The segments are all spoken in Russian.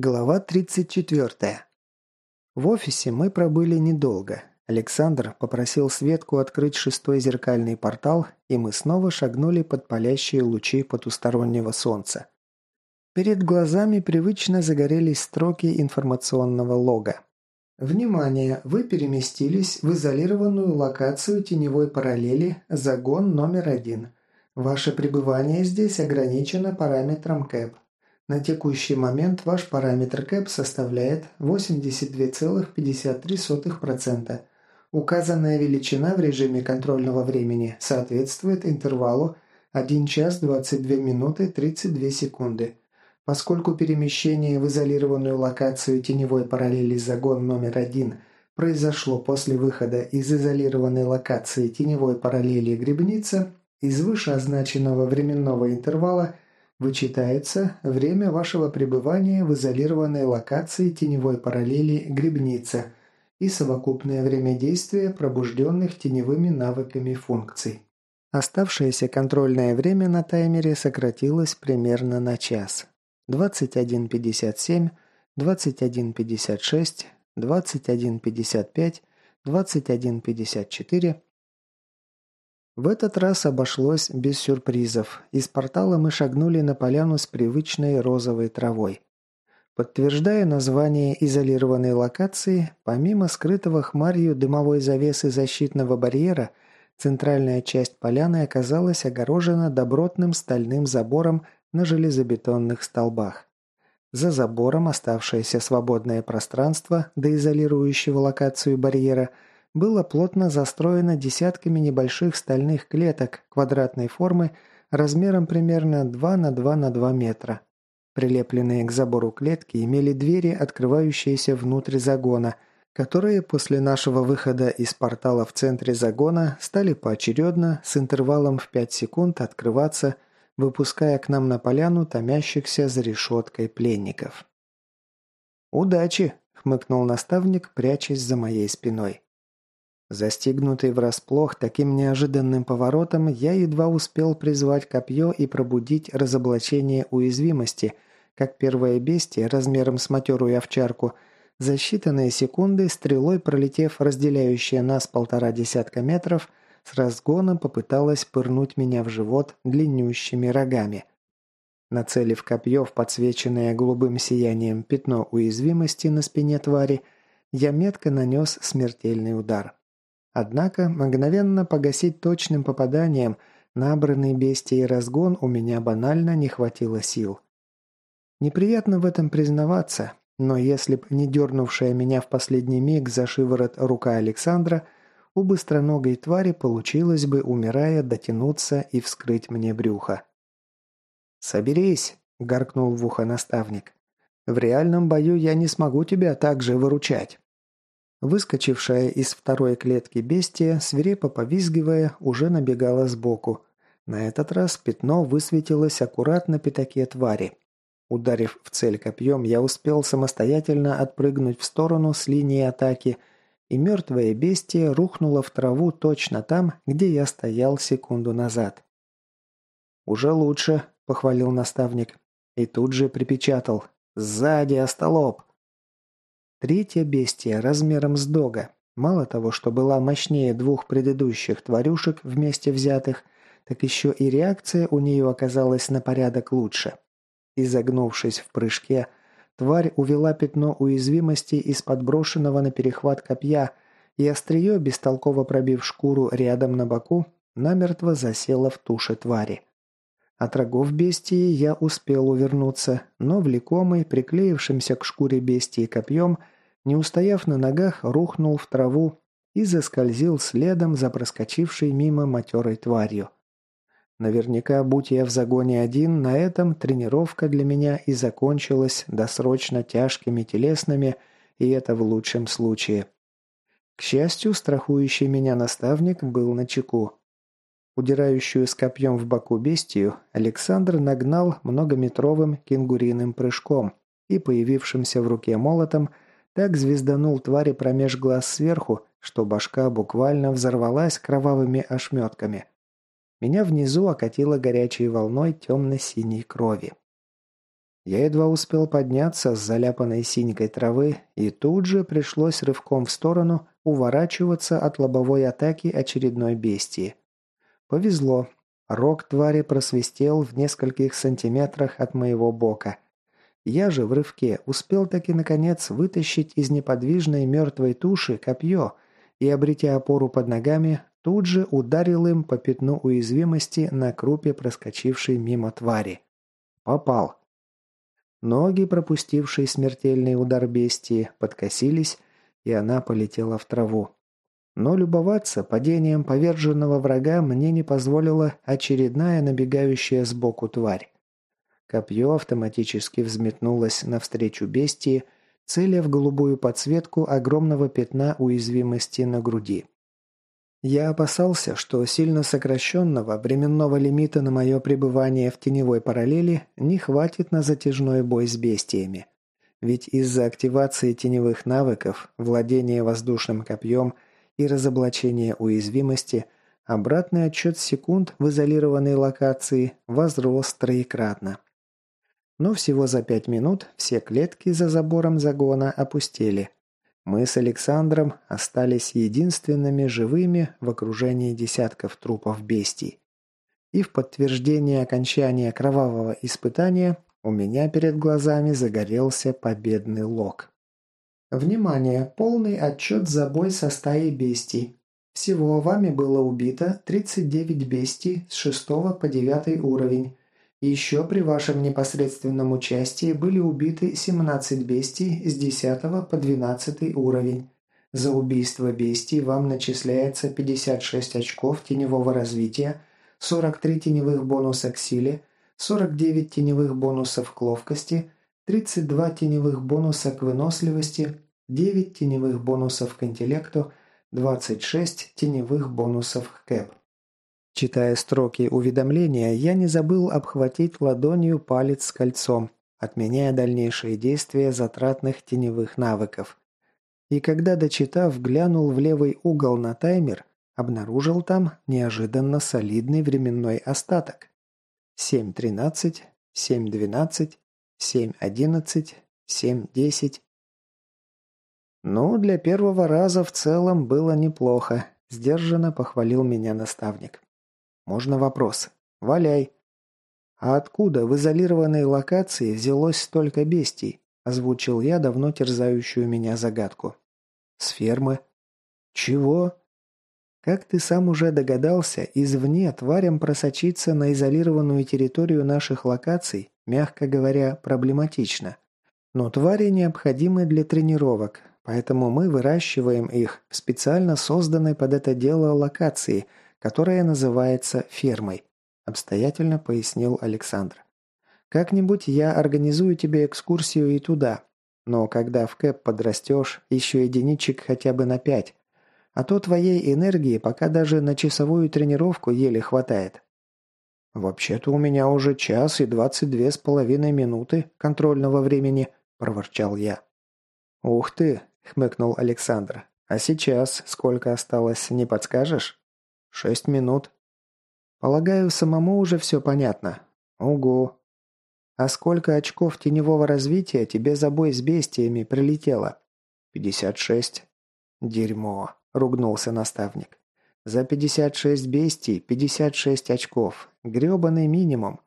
Глава 34. В офисе мы пробыли недолго. Александр попросил Светку открыть шестой зеркальный портал, и мы снова шагнули под палящие лучи потустороннего солнца. Перед глазами привычно загорелись строки информационного лога. Внимание! Вы переместились в изолированную локацию теневой параллели «Загон номер один». Ваше пребывание здесь ограничено параметром КЭП. На текущий момент ваш параметр КЭП составляет 82,53%. Указанная величина в режиме контрольного времени соответствует интервалу 1 час 22 минуты 32 секунды. Поскольку перемещение в изолированную локацию теневой параллели загон номер один произошло после выхода из изолированной локации теневой параллели грибница, из вышеозначенного временного интервала – Вычитается время вашего пребывания в изолированной локации теневой параллели «Грибница» и совокупное время действия пробужденных теневыми навыками функций. Оставшееся контрольное время на таймере сократилось примерно на час. 21.57, 21.56, 21.55, 21.54, в этот раз обошлось без сюрпризов. Из портала мы шагнули на поляну с привычной розовой травой. Подтверждая название изолированной локации, помимо скрытого хмарью дымовой завесы защитного барьера, центральная часть поляны оказалась огорожена добротным стальным забором на железобетонных столбах. За забором оставшееся свободное пространство до изолирующего локацию барьера – было плотно застроено десятками небольших стальных клеток квадратной формы размером примерно 2 на 2 на 2 метра. Прилепленные к забору клетки имели двери, открывающиеся внутрь загона, которые после нашего выхода из портала в центре загона стали поочередно с интервалом в 5 секунд открываться, выпуская к нам на поляну томящихся за решеткой пленников. «Удачи!» – хмыкнул наставник, прячась за моей спиной. Застигнутый врасплох таким неожиданным поворотом, я едва успел призвать копье и пробудить разоблачение уязвимости, как первое бестие размером с матерую овчарку, за считанные секунды, стрелой пролетев разделяющие нас полтора десятка метров, с разгоном попыталась пырнуть меня в живот длиннющими рогами. Нацелив копье в подсвеченное голубым сиянием пятно уязвимости на спине твари, я метко нанес смертельный удар. Однако мгновенно погасить точным попаданием набранный бестией разгон у меня банально не хватило сил. Неприятно в этом признаваться, но если б не дернувшая меня в последний миг за шиворот рука Александра, у быстроногой твари получилось бы, умирая, дотянуться и вскрыть мне брюхо. «Соберись!» – гаркнул в ухо наставник. «В реальном бою я не смогу тебя так же выручать». Выскочившая из второй клетки бестия, свирепо повизгивая, уже набегала сбоку. На этот раз пятно высветилось аккуратно на пятаке твари. Ударив в цель копьем, я успел самостоятельно отпрыгнуть в сторону с линии атаки, и мертвое бестие рухнуло в траву точно там, где я стоял секунду назад. «Уже лучше», — похвалил наставник. И тут же припечатал. «Сзади, остолоп!» Третья бестия размером с дога. Мало того, что была мощнее двух предыдущих тварюшек вместе взятых, так еще и реакция у нее оказалась на порядок лучше. Изогнувшись в прыжке, тварь увела пятно уязвимости из подброшенного на перехват копья, и острие, бестолково пробив шкуру рядом на боку, намертво засело в туше твари. От рогов бестии я успел увернуться, но влекомый, приклеившимся к шкуре бестии копьем, не устояв на ногах, рухнул в траву и заскользил следом за проскочившей мимо матерой тварью. Наверняка, будь я в загоне один, на этом тренировка для меня и закончилась досрочно тяжкими телесными, и это в лучшем случае. К счастью, страхующий меня наставник был на чеку. Удирающую с копьем в боку бестию Александр нагнал многометровым кенгуриным прыжком и, появившимся в руке молотом, так звезданул твари промеж глаз сверху, что башка буквально взорвалась кровавыми ошметками. Меня внизу окатило горячей волной темно-синей крови. Я едва успел подняться с заляпанной синькой травы, и тут же пришлось рывком в сторону уворачиваться от лобовой атаки очередной бестии. Повезло. Рог твари просвистел в нескольких сантиметрах от моего бока. Я же в рывке успел таки наконец вытащить из неподвижной мертвой туши копье и, обретя опору под ногами, тут же ударил им по пятну уязвимости на крупе проскочившей мимо твари. Попал. Ноги, пропустившие смертельный удар бестии, подкосились, и она полетела в траву. Но любоваться падением поверженного врага мне не позволила очередная набегающая сбоку тварь. Копье автоматически взметнулось навстречу бестии, целя в голубую подсветку огромного пятна уязвимости на груди. Я опасался, что сильно сокращенного временного лимита на мое пребывание в теневой параллели не хватит на затяжной бой с бестиями. Ведь из-за активации теневых навыков, владения воздушным копьем и разоблачения уязвимости, обратный отчет секунд в изолированной локации возрос троекратно. Но всего за пять минут все клетки за забором загона опустели – мы с Александром остались единственными живыми в окружении десятков трупов бестий. И в подтверждение окончания кровавого испытания у меня перед глазами загорелся победный лог. Внимание! Полный отчет за бой со стаей бестий. Всего вами было убито 39 бестий с 6 по 9 уровень, еще при вашем непосредственном участии были убиты 17 бестий с 10 по 12 уровень. За убийство бестий вам начисляется 56 очков теневого развития, 43 теневых бонуса к силе, 49 теневых бонусов к ловкости, 32 теневых бонуса к выносливости, 9 теневых бонусов к интеллекту, 26 теневых бонусов к кэп. Читая строки уведомления, я не забыл обхватить ладонью палец с кольцом, отменяя дальнейшие действия затратных теневых навыков. И когда, дочитав, глянул в левый угол на таймер, обнаружил там неожиданно солидный временной остаток. 7.13, 7.12, 7.11, 7.10. Ну, для первого раза в целом было неплохо, сдержанно похвалил меня наставник. Можно вопрос? Валяй. А откуда в изолированной локации взялось столько бестий? Озвучил я давно терзающую меня загадку. С фермы. Чего? Как ты сам уже догадался, извне тварям просочиться на изолированную территорию наших локаций, мягко говоря, проблематично. Но твари необходимы для тренировок, поэтому мы выращиваем их в специально созданной под это дело локации – которая называется фермой», – обстоятельно пояснил Александр. «Как-нибудь я организую тебе экскурсию и туда, но когда в КЭП подрастешь, еще единичек хотя бы на пять. А то твоей энергии пока даже на часовую тренировку еле хватает». «Вообще-то у меня уже час и двадцать две с половиной минуты контрольного времени», – проворчал я. «Ух ты!» – хмыкнул Александр. «А сейчас сколько осталось, не подскажешь?» «Шесть минут». «Полагаю, самому уже все понятно». «Угу». «А сколько очков теневого развития тебе за бой с бестиями прилетело?» «Пятьдесят шесть». «Дерьмо», — ругнулся наставник. «За пятьдесят шесть бестий пятьдесят шесть очков. Грёбаный минимум.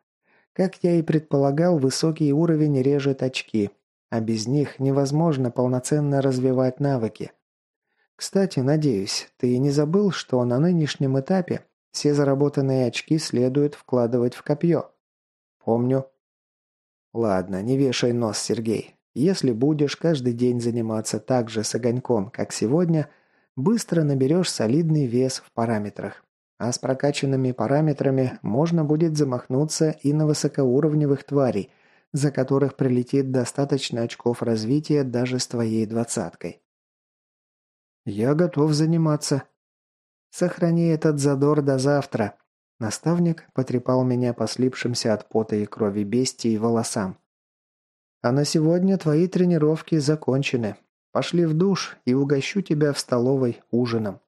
Как я и предполагал, высокий уровень режет очки, а без них невозможно полноценно развивать навыки. Кстати, надеюсь, ты не забыл, что на нынешнем этапе все заработанные очки следует вкладывать в копье? Помню. Ладно, не вешай нос, Сергей. Если будешь каждый день заниматься так же с огоньком, как сегодня, быстро наберешь солидный вес в параметрах. А с прокачанными параметрами можно будет замахнуться и на высокоуровневых тварей, за которых прилетит достаточно очков развития даже с твоей двадцаткой. «Я готов заниматься». «Сохрани этот задор до завтра». Наставник потрепал меня по слипшимся от пота и крови бестии волосам. «А на сегодня твои тренировки закончены. Пошли в душ и угощу тебя в столовой ужином».